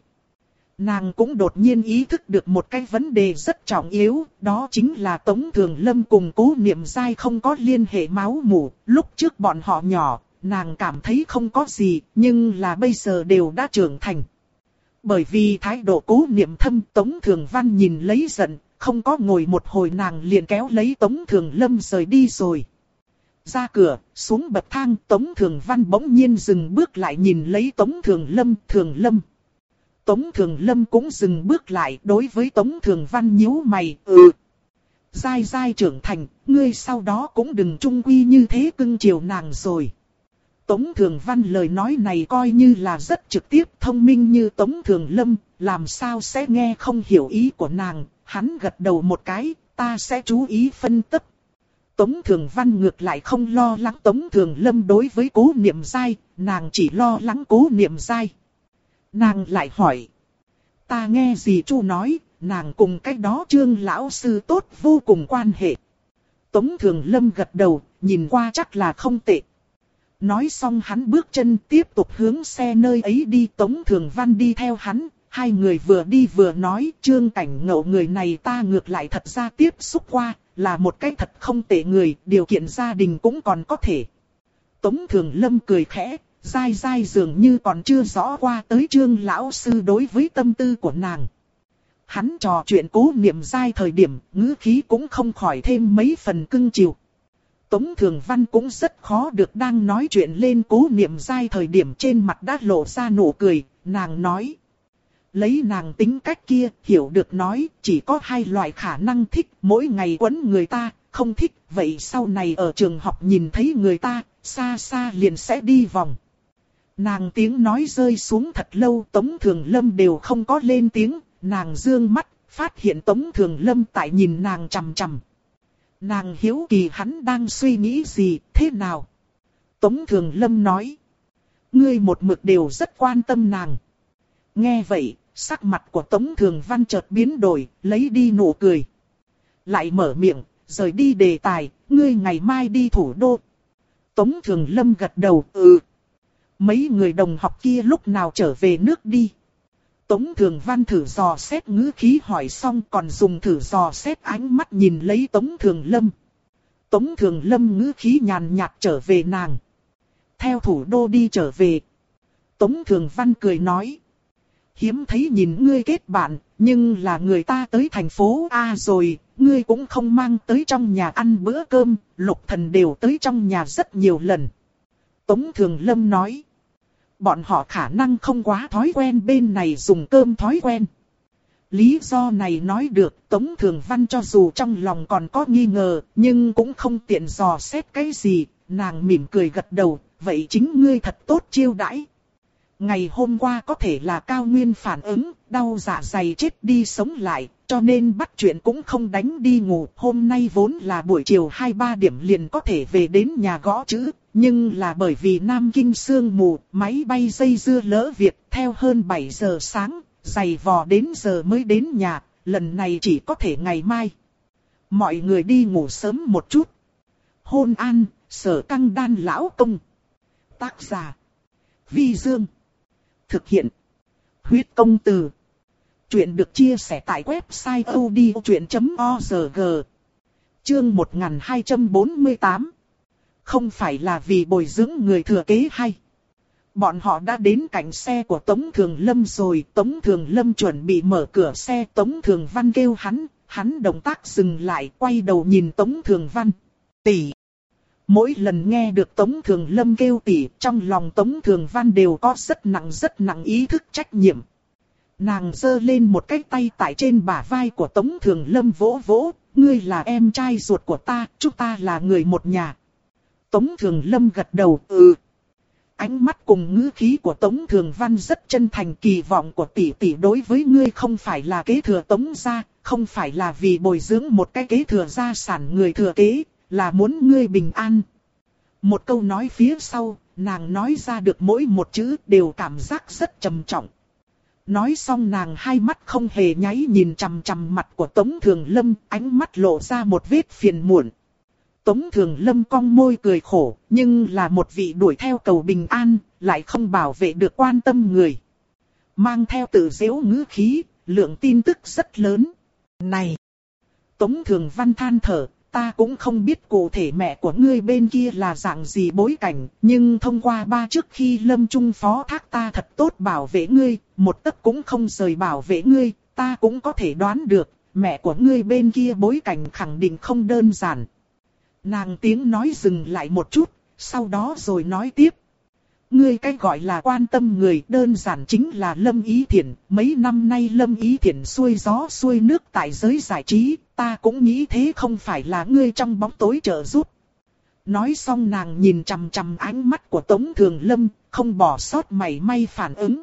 Nàng cũng đột nhiên ý thức được một cái vấn đề rất trọng yếu, đó chính là Tống Thường Lâm cùng cố niệm dai không có liên hệ máu mủ, lúc trước bọn họ nhỏ, nàng cảm thấy không có gì, nhưng là bây giờ đều đã trưởng thành. Bởi vì thái độ cố niệm thâm Tống Thường Văn nhìn lấy giận, không có ngồi một hồi nàng liền kéo lấy Tống Thường Lâm rời đi rồi. Ra cửa, xuống bậc thang, Tống Thường Văn bỗng nhiên dừng bước lại nhìn lấy Tống Thường Lâm, Thường Lâm. Tống Thường Lâm cũng dừng bước lại đối với Tống Thường Văn nhíu mày, ừ. Dai dai trưởng thành, ngươi sau đó cũng đừng trung quy như thế cưng chiều nàng rồi. Tống Thường Văn lời nói này coi như là rất trực tiếp thông minh như Tống Thường Lâm, làm sao sẽ nghe không hiểu ý của nàng, hắn gật đầu một cái, ta sẽ chú ý phân tích. Tống Thường Văn ngược lại không lo lắng Tống Thường Lâm đối với cố niệm dai, nàng chỉ lo lắng cố niệm dai. Nàng lại hỏi. Ta nghe gì chu nói, nàng cùng cái đó trương lão sư tốt vô cùng quan hệ. Tống Thường Lâm gật đầu, nhìn qua chắc là không tệ. Nói xong hắn bước chân tiếp tục hướng xe nơi ấy đi Tống Thường Văn đi theo hắn, hai người vừa đi vừa nói trương cảnh ngộ người này ta ngược lại thật ra tiếp xúc qua, là một cái thật không tệ người, điều kiện gia đình cũng còn có thể. Tống Thường Lâm cười khẽ, dai dai dường như còn chưa rõ qua tới trương lão sư đối với tâm tư của nàng. Hắn trò chuyện cố niệm dai thời điểm, ngữ khí cũng không khỏi thêm mấy phần cưng chiều. Tống Thường Văn cũng rất khó được đang nói chuyện lên cố niệm dai thời điểm trên mặt đã lộ ra nụ cười, nàng nói. Lấy nàng tính cách kia, hiểu được nói, chỉ có hai loại khả năng thích, mỗi ngày quấn người ta, không thích, vậy sau này ở trường học nhìn thấy người ta, xa xa liền sẽ đi vòng. Nàng tiếng nói rơi xuống thật lâu, Tống Thường Lâm đều không có lên tiếng, nàng dương mắt, phát hiện Tống Thường Lâm tại nhìn nàng chằm chằm. Nàng hiếu kỳ hắn đang suy nghĩ gì, thế nào? Tống Thường Lâm nói. Ngươi một mực đều rất quan tâm nàng. Nghe vậy, sắc mặt của Tống Thường Văn chợt biến đổi, lấy đi nụ cười. Lại mở miệng, rời đi đề tài, ngươi ngày mai đi thủ đô. Tống Thường Lâm gật đầu, ừ. Mấy người đồng học kia lúc nào trở về nước đi. Tống Thường Văn thử dò xét ngữ khí hỏi xong còn dùng thử dò xét ánh mắt nhìn lấy Tống Thường Lâm. Tống Thường Lâm ngữ khí nhàn nhạt trở về nàng. Theo thủ đô đi trở về. Tống Thường Văn cười nói. Hiếm thấy nhìn ngươi kết bạn, nhưng là người ta tới thành phố A rồi, ngươi cũng không mang tới trong nhà ăn bữa cơm, lục thần đều tới trong nhà rất nhiều lần. Tống Thường Lâm nói bọn họ khả năng không quá thói quen bên này dùng cơm thói quen. Lý do này nói được Tống Thường Văn cho dù trong lòng còn có nghi ngờ, nhưng cũng không tiện dò xét cái gì, nàng mỉm cười gật đầu, vậy chính ngươi thật tốt chiêu đãi. Ngày hôm qua có thể là cao nguyên phản ứng, đau dạ dày chết đi sống lại, cho nên bắt chuyện cũng không đánh đi ngủ. Hôm nay vốn là buổi chiều 2-3 điểm liền có thể về đến nhà gõ chữ, nhưng là bởi vì Nam Kinh sương mù, máy bay dây dưa lỡ việc, theo hơn 7 giờ sáng, giày vò đến giờ mới đến nhà, lần này chỉ có thể ngày mai. Mọi người đi ngủ sớm một chút. Hôn an, sở căng đan lão công. Tác giả. Vi Dương. Thực hiện. Huyết công từ. Chuyện được chia sẻ tại website odchuyện.org. Chương 1248 không phải là vì bồi dưỡng người thừa kế hay. Bọn họ đã đến cạnh xe của Tống Thường Lâm rồi, Tống Thường Lâm chuẩn bị mở cửa xe, Tống Thường Văn kêu hắn, hắn động tác dừng lại, quay đầu nhìn Tống Thường Văn. Tỷ! Mỗi lần nghe được Tống Thường Lâm kêu tỷ, trong lòng Tống Thường Văn đều có rất nặng rất nặng ý thức trách nhiệm. Nàng giơ lên một cái tay tại trên bả vai của Tống Thường Lâm vỗ vỗ, ngươi là em trai ruột của ta, chúng ta là người một nhà. Tống Thường Lâm gật đầu, ừ. Ánh mắt cùng ngữ khí của Tống Thường Văn rất chân thành kỳ vọng của tỷ tỷ đối với ngươi không phải là kế thừa Tống gia, không phải là vì bồi dưỡng một cái kế thừa gia sản người thừa kế, là muốn ngươi bình an. Một câu nói phía sau, nàng nói ra được mỗi một chữ đều cảm giác rất trầm trọng. Nói xong nàng hai mắt không hề nháy nhìn chằm chằm mặt của Tống Thường Lâm, ánh mắt lộ ra một vết phiền muộn. Tống Thường Lâm cong môi cười khổ, nhưng là một vị đuổi theo cầu bình an, lại không bảo vệ được quan tâm người. Mang theo tự dễu ngữ khí, lượng tin tức rất lớn. Này! Tống Thường Văn than thở, ta cũng không biết cụ thể mẹ của ngươi bên kia là dạng gì bối cảnh, nhưng thông qua ba trước khi lâm trung phó thác ta thật tốt bảo vệ ngươi, một tấc cũng không rời bảo vệ ngươi, ta cũng có thể đoán được, mẹ của ngươi bên kia bối cảnh khẳng định không đơn giản. Nàng tiếng nói dừng lại một chút, sau đó rồi nói tiếp. Ngươi cái gọi là quan tâm người đơn giản chính là Lâm Ý Thiển. Mấy năm nay Lâm Ý Thiển xuôi gió xuôi nước tại giới giải trí, ta cũng nghĩ thế không phải là ngươi trong bóng tối trợ giúp. Nói xong nàng nhìn chằm chằm ánh mắt của Tống Thường Lâm, không bỏ sót mảy may phản ứng.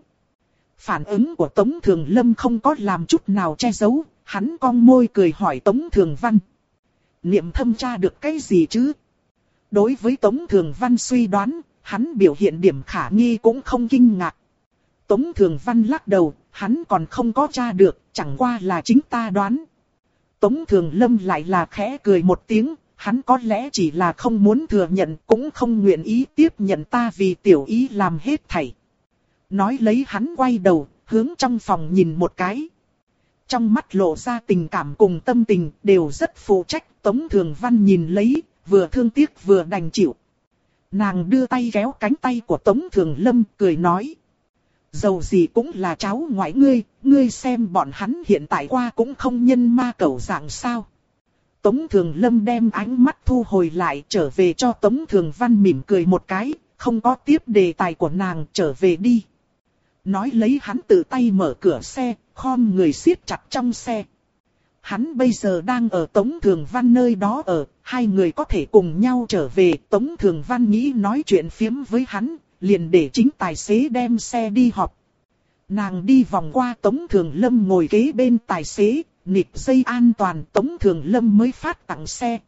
Phản ứng của Tống Thường Lâm không có làm chút nào che giấu, hắn cong môi cười hỏi Tống Thường Văn. Niệm thâm tra được cái gì chứ? Đối với Tống Thường Văn suy đoán, hắn biểu hiện điểm khả nghi cũng không kinh ngạc. Tống Thường Văn lắc đầu, hắn còn không có tra được, chẳng qua là chính ta đoán. Tống Thường Lâm lại là khẽ cười một tiếng, hắn có lẽ chỉ là không muốn thừa nhận cũng không nguyện ý tiếp nhận ta vì tiểu ý làm hết thảy. Nói lấy hắn quay đầu, hướng trong phòng nhìn một cái. Trong mắt lộ ra tình cảm cùng tâm tình đều rất phụ trách Tống Thường Văn nhìn lấy, vừa thương tiếc vừa đành chịu. Nàng đưa tay kéo cánh tay của Tống Thường Lâm cười nói. Dầu gì cũng là cháu ngoại ngươi, ngươi xem bọn hắn hiện tại qua cũng không nhân ma cầu dạng sao. Tống Thường Lâm đem ánh mắt thu hồi lại trở về cho Tống Thường Văn mỉm cười một cái, không có tiếp đề tài của nàng trở về đi. Nói lấy hắn tự tay mở cửa xe, khom người siết chặt trong xe. Hắn bây giờ đang ở Tống Thường Văn nơi đó ở, hai người có thể cùng nhau trở về. Tống Thường Văn nghĩ nói chuyện phiếm với hắn, liền để chính tài xế đem xe đi họp. Nàng đi vòng qua Tống Thường Lâm ngồi kế bên tài xế, nịp dây an toàn Tống Thường Lâm mới phát tặng xe.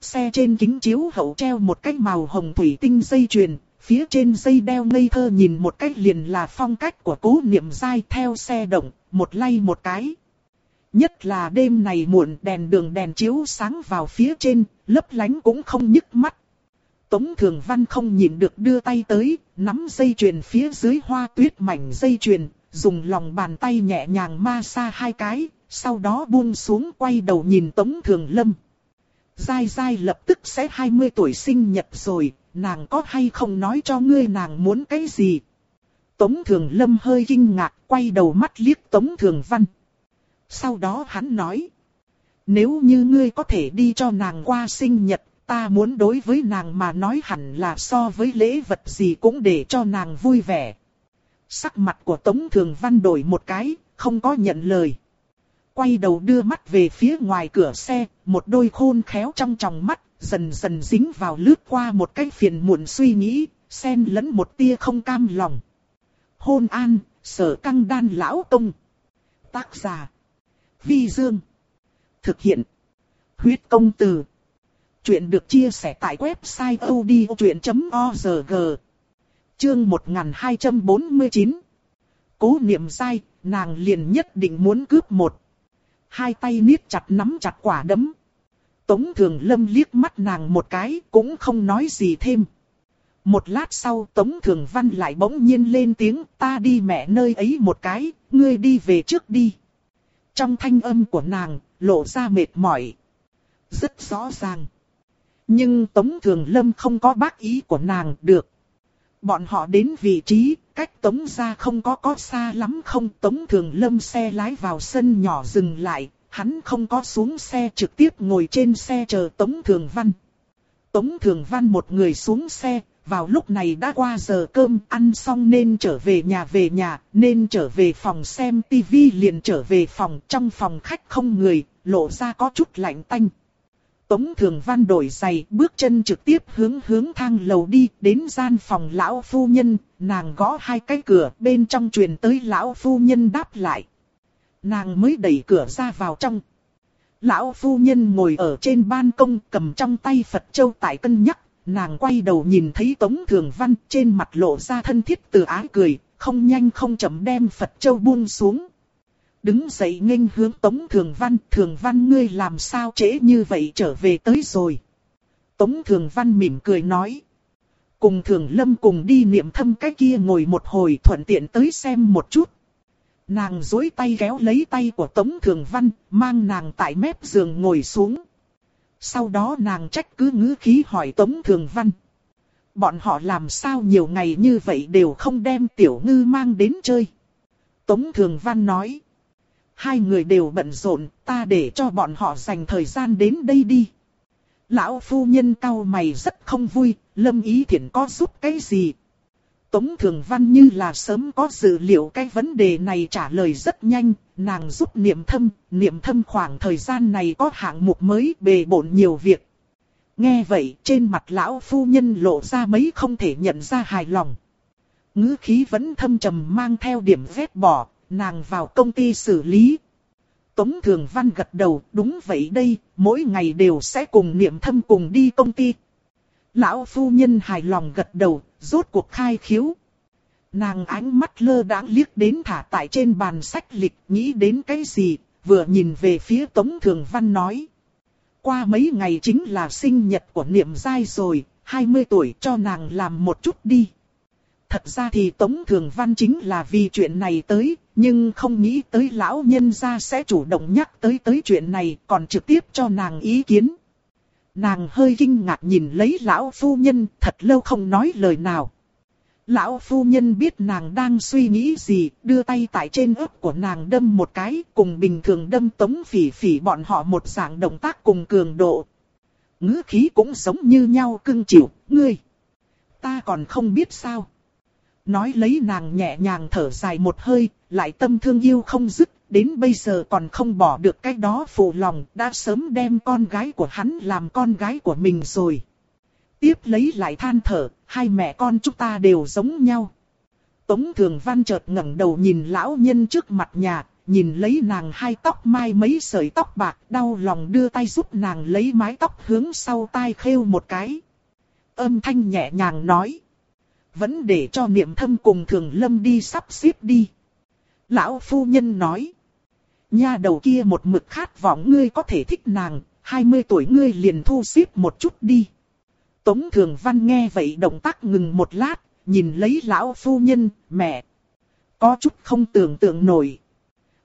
Xe trên kính chiếu hậu treo một cái màu hồng thủy tinh dây chuyền, phía trên dây đeo ngây thơ nhìn một cách liền là phong cách của cố niệm dai theo xe động, một lay một cái. Nhất là đêm này muộn đèn đường đèn chiếu sáng vào phía trên, lấp lánh cũng không nhức mắt. Tống Thường Văn không nhìn được đưa tay tới, nắm dây chuyền phía dưới hoa tuyết mảnh dây chuyền, dùng lòng bàn tay nhẹ nhàng ma xa hai cái, sau đó buông xuống quay đầu nhìn Tống Thường Lâm. Giai Giai lập tức sẽ 20 tuổi sinh nhật rồi, nàng có hay không nói cho ngươi nàng muốn cái gì? Tống Thường Lâm hơi kinh ngạc, quay đầu mắt liếc Tống Thường Văn. Sau đó hắn nói. Nếu như ngươi có thể đi cho nàng qua sinh nhật, ta muốn đối với nàng mà nói hẳn là so với lễ vật gì cũng để cho nàng vui vẻ. Sắc mặt của Tống Thường Văn đổi một cái, không có nhận lời. Quay đầu đưa mắt về phía ngoài cửa xe, một đôi khôn khéo trong tròng mắt, dần dần dính vào lướt qua một cái phiền muộn suy nghĩ, xen lẫn một tia không cam lòng. Hôn an, sở căng đan lão tông. Tác giả. Vi Dương. Thực hiện. Huyết công từ. Chuyện được chia sẻ tại website odchuyện.org. Chương 1249. Cố niệm sai, nàng liền nhất định muốn cướp một. Hai tay niết chặt nắm chặt quả đấm. Tống Thường Lâm liếc mắt nàng một cái, cũng không nói gì thêm. Một lát sau Tống Thường Văn lại bỗng nhiên lên tiếng, ta đi mẹ nơi ấy một cái, ngươi đi về trước đi. Trong thanh âm của nàng, lộ ra mệt mỏi. Rất rõ ràng. Nhưng Tống Thường Lâm không có bác ý của nàng được. Bọn họ đến vị trí, cách Tống ra không có có xa lắm không. Tống Thường Lâm xe lái vào sân nhỏ dừng lại, hắn không có xuống xe trực tiếp ngồi trên xe chờ Tống Thường Văn. Tống Thường Văn một người xuống xe, vào lúc này đã qua giờ cơm, ăn xong nên trở về nhà về nhà, nên trở về phòng xem tivi liền trở về phòng, trong phòng khách không người, lộ ra có chút lạnh tanh. Tống Thường Văn đổi giày, bước chân trực tiếp hướng hướng thang lầu đi, đến gian phòng lão phu nhân, nàng gõ hai cái cửa, bên trong truyền tới lão phu nhân đáp lại. Nàng mới đẩy cửa ra vào trong. Lão phu nhân ngồi ở trên ban công cầm trong tay Phật Châu tại cân nhắc, nàng quay đầu nhìn thấy Tống Thường Văn trên mặt lộ ra thân thiết từ ái cười, không nhanh không chậm đem Phật Châu buông xuống. Đứng dậy nghênh hướng Tống Thường Văn, Thường Văn ngươi làm sao trễ như vậy trở về tới rồi. Tống Thường Văn mỉm cười nói. Cùng Thường Lâm cùng đi niệm thâm cái kia ngồi một hồi thuận tiện tới xem một chút. Nàng dối tay kéo lấy tay của Tống Thường Văn, mang nàng tại mép giường ngồi xuống. Sau đó nàng trách cứ ngữ khí hỏi Tống Thường Văn. Bọn họ làm sao nhiều ngày như vậy đều không đem tiểu ngư mang đến chơi. Tống Thường Văn nói. Hai người đều bận rộn, ta để cho bọn họ dành thời gian đến đây đi. Lão phu nhân cau mày rất không vui, lâm ý thiện có giúp cái gì. Tống Thường Văn như là sớm có dự liệu cái vấn đề này trả lời rất nhanh, nàng giúp niệm thâm, niệm thâm khoảng thời gian này có hạng mục mới bề bộn nhiều việc. Nghe vậy trên mặt lão phu nhân lộ ra mấy không thể nhận ra hài lòng. ngữ khí vẫn thâm trầm mang theo điểm vết bỏ, nàng vào công ty xử lý. Tống Thường Văn gật đầu, đúng vậy đây, mỗi ngày đều sẽ cùng niệm thâm cùng đi công ty. Lão phu nhân hài lòng gật đầu, rốt cuộc khai khiếu. Nàng ánh mắt lơ đãng liếc đến thả tại trên bàn sách lịch, nghĩ đến cái gì, vừa nhìn về phía Tống Thường Văn nói. Qua mấy ngày chính là sinh nhật của niệm giai rồi, 20 tuổi cho nàng làm một chút đi. Thật ra thì Tống Thường Văn chính là vì chuyện này tới, nhưng không nghĩ tới lão nhân gia sẽ chủ động nhắc tới tới chuyện này, còn trực tiếp cho nàng ý kiến. Nàng hơi kinh ngạc nhìn lấy lão phu nhân, thật lâu không nói lời nào. Lão phu nhân biết nàng đang suy nghĩ gì, đưa tay tại trên ớt của nàng đâm một cái, cùng bình thường đâm tống phỉ phỉ bọn họ một dạng động tác cùng cường độ. ngữ khí cũng giống như nhau cưng chịu, ngươi. Ta còn không biết sao. Nói lấy nàng nhẹ nhàng thở dài một hơi, lại tâm thương yêu không dứt, đến bây giờ còn không bỏ được cái đó phụ lòng, đã sớm đem con gái của hắn làm con gái của mình rồi. Tiếp lấy lại than thở, hai mẹ con chúng ta đều giống nhau. Tống Thường Văn chợt ngẩng đầu nhìn lão nhân trước mặt nhà, nhìn lấy nàng hai tóc mai mấy sợi tóc bạc, đau lòng đưa tay giúp nàng lấy mái tóc hướng sau tai khêu một cái. Âm thanh nhẹ nhàng nói. Vẫn để cho niệm thâm cùng thường lâm đi sắp xếp đi. Lão phu nhân nói. Nha đầu kia một mực khát vọng ngươi có thể thích nàng, 20 tuổi ngươi liền thu xếp một chút đi. Tống Thường Văn nghe vậy động tác ngừng một lát, nhìn lấy lão phu nhân, mẹ. Có chút không tưởng tượng nổi.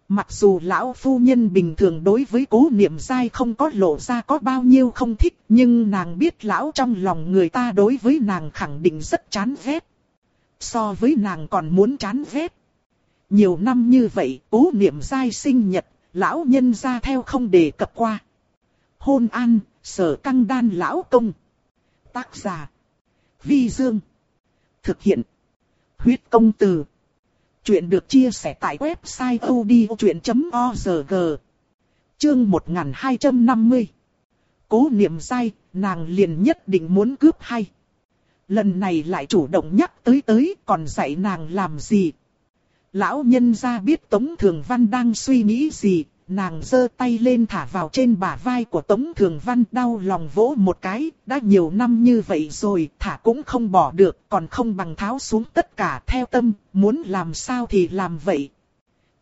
Mặc dù lão phu nhân bình thường đối với cố niệm sai không có lộ ra có bao nhiêu không thích, nhưng nàng biết lão trong lòng người ta đối với nàng khẳng định rất chán ghét. So với nàng còn muốn chán ghét. Nhiều năm như vậy, cố niệm sai sinh nhật, lão nhân ra theo không đề cập qua. Hôn an, sở căng đan lão công. Tác giả. Vi Dương. Thực hiện. Huyết công từ. Chuyện được chia sẻ tại website odchuyện.org. Chương 1250. Cố niệm dai, nàng liền nhất định muốn cướp hay. Lần này lại chủ động nhắc tới tới còn dạy nàng làm gì. Lão nhân ra biết Tống Thường Văn đang suy nghĩ gì, nàng giơ tay lên thả vào trên bả vai của Tống Thường Văn đau lòng vỗ một cái, đã nhiều năm như vậy rồi, thả cũng không bỏ được, còn không bằng tháo xuống tất cả theo tâm, muốn làm sao thì làm vậy.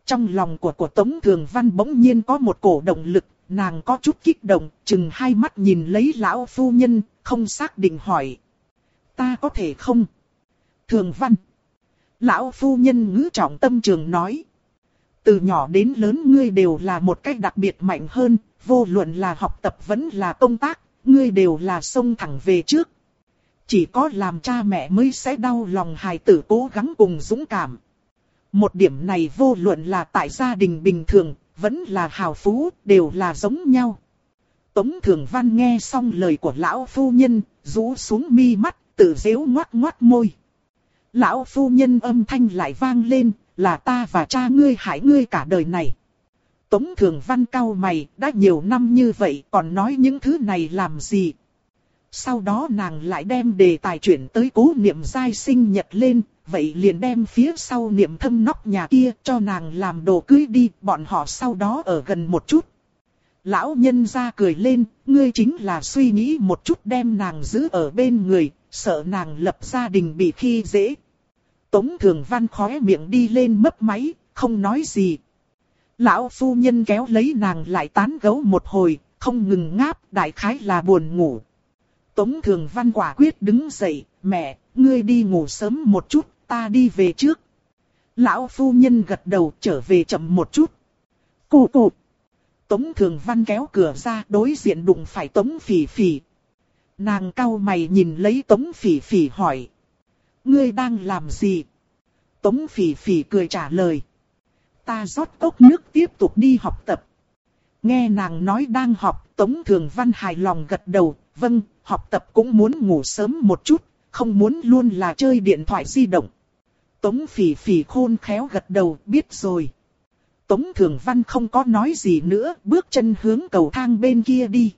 Trong lòng của của Tống Thường Văn bỗng nhiên có một cổ động lực, nàng có chút kích động, chừng hai mắt nhìn lấy lão phu nhân, không xác định hỏi. Ta có thể không? Thường Văn. Lão phu nhân ngữ trọng tâm trường nói. Từ nhỏ đến lớn ngươi đều là một cách đặc biệt mạnh hơn, vô luận là học tập vẫn là công tác, ngươi đều là sông thẳng về trước. Chỉ có làm cha mẹ mới sẽ đau lòng hài tử cố gắng cùng dũng cảm. Một điểm này vô luận là tại gia đình bình thường, vẫn là hào phú, đều là giống nhau. Tống Thường Văn nghe xong lời của lão phu nhân, rũ xuống mi mắt, tự dễu ngoát ngoát môi. Lão phu nhân âm thanh lại vang lên, là ta và cha ngươi hại ngươi cả đời này. Tống Thường Văn cao mày, đã nhiều năm như vậy còn nói những thứ này làm gì? Sau đó nàng lại đem đề tài chuyển tới cố niệm giai sinh nhật lên, vậy liền đem phía sau niệm thâm nóc nhà kia cho nàng làm đồ cưới đi, bọn họ sau đó ở gần một chút. Lão nhân ra cười lên, ngươi chính là suy nghĩ một chút đem nàng giữ ở bên người, sợ nàng lập gia đình bị khi dễ. Tống Thường Văn khóe miệng đi lên mấp máy, không nói gì. Lão phu nhân kéo lấy nàng lại tán gấu một hồi, không ngừng ngáp, đại khái là buồn ngủ. Tống Thường Văn quả quyết đứng dậy, mẹ, ngươi đi ngủ sớm một chút, ta đi về trước. Lão phu nhân gật đầu trở về chậm một chút. Cụ cụ. Tống Thường Văn kéo cửa ra đối diện đụng phải Tống Phỉ Phỉ. Nàng cau mày nhìn lấy Tống Phỉ Phỉ hỏi. Ngươi đang làm gì? Tống Phỉ Phỉ cười trả lời. Ta rót cốc nước tiếp tục đi học tập. Nghe nàng nói đang học, Tống Thường Văn hài lòng gật đầu. Vâng, học tập cũng muốn ngủ sớm một chút, không muốn luôn là chơi điện thoại di động. Tống Phỉ Phỉ khôn khéo gật đầu, biết rồi. Tống Thường Văn không có nói gì nữa, bước chân hướng cầu thang bên kia đi.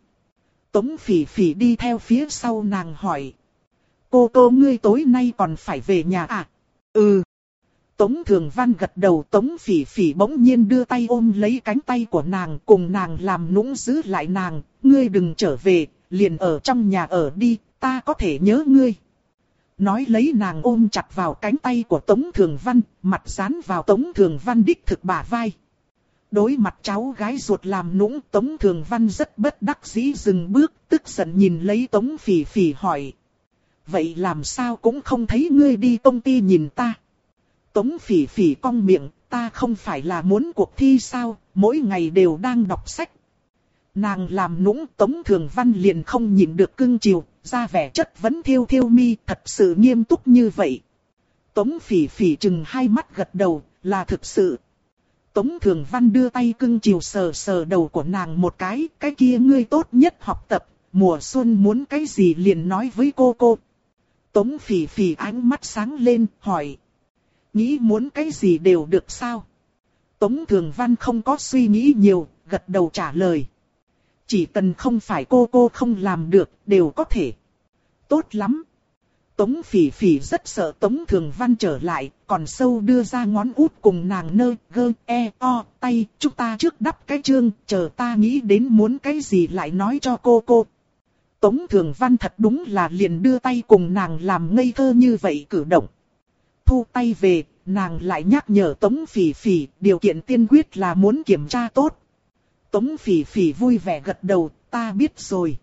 Tống Phỉ Phỉ đi theo phía sau nàng hỏi. Cô cô ngươi tối nay còn phải về nhà à? Ừ. Tống Thường Văn gật đầu Tống Phỉ Phỉ bỗng nhiên đưa tay ôm lấy cánh tay của nàng cùng nàng làm nũng giữ lại nàng. Ngươi đừng trở về, liền ở trong nhà ở đi, ta có thể nhớ ngươi. Nói lấy nàng ôm chặt vào cánh tay của Tống Thường Văn, mặt dán vào Tống Thường Văn đích thực bả vai. Đối mặt cháu gái ruột làm nũng Tống Thường Văn rất bất đắc dĩ dừng bước, tức giận nhìn lấy Tống Phỉ Phỉ hỏi. Vậy làm sao cũng không thấy ngươi đi công ty nhìn ta. Tống Phỉ Phỉ cong miệng, ta không phải là muốn cuộc thi sao, mỗi ngày đều đang đọc sách. Nàng làm nũng Tống Thường Văn liền không nhìn được cưng chiều, ra vẻ chất vấn thiêu thiêu mi thật sự nghiêm túc như vậy. Tống Phỉ Phỉ chừng hai mắt gật đầu, là thực sự. Tống Thường Văn đưa tay cưng chiều sờ sờ đầu của nàng một cái, cái kia ngươi tốt nhất học tập, mùa xuân muốn cái gì liền nói với cô cô. Tống Phỉ Phỉ ánh mắt sáng lên, hỏi. Nghĩ muốn cái gì đều được sao? Tống Thường Văn không có suy nghĩ nhiều, gật đầu trả lời. Chỉ cần không phải cô cô không làm được, đều có thể. Tốt lắm. Tống phỉ phỉ rất sợ Tống Thường Văn trở lại, còn sâu đưa ra ngón út cùng nàng nơ, gơ, e, o, tay, chúng ta trước đắp cái chương, chờ ta nghĩ đến muốn cái gì lại nói cho cô cô. Tống Thường Văn thật đúng là liền đưa tay cùng nàng làm ngây thơ như vậy cử động. Thu tay về, nàng lại nhắc nhở Tống Phỉ Phỉ, điều kiện tiên quyết là muốn kiểm tra tốt. Tống Phỉ Phỉ vui vẻ gật đầu, ta biết rồi.